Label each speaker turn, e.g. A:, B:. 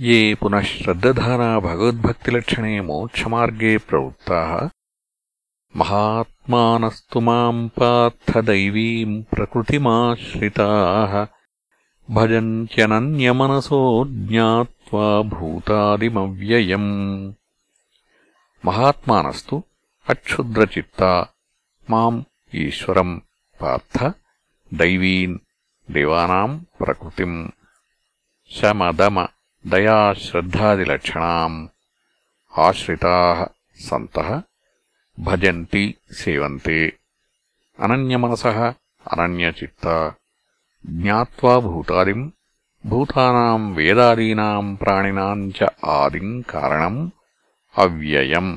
A: ये पुनः श्रद्दधाना भगवद्भक्तिलक्षणे मोक्षमार्गे प्रवृत्ताः महात्मानस्तु माम् पार्थदैवीम् प्रकृतिमाश्रिताः भजन्त्यनन्यमनसो ज्ञात्वा भूतादिमव्ययम् महात्मानस्तु अक्षुद्रचित्ता माम् ईश्वरम् पार्थ दैवीन् देवानाम् प्रकृतिम् शमदम दयाश्रद्धादिलक्षणाम् आश्रिताः सन्तः भजन्ति सेवन्ते अनन्यमनसः अनन्यचित्ता ज्ञात्वा भूतादिम् भूतानाम् वेदादीनाम् प्राणिनाम् च आदिम् कारणम् अव्ययम्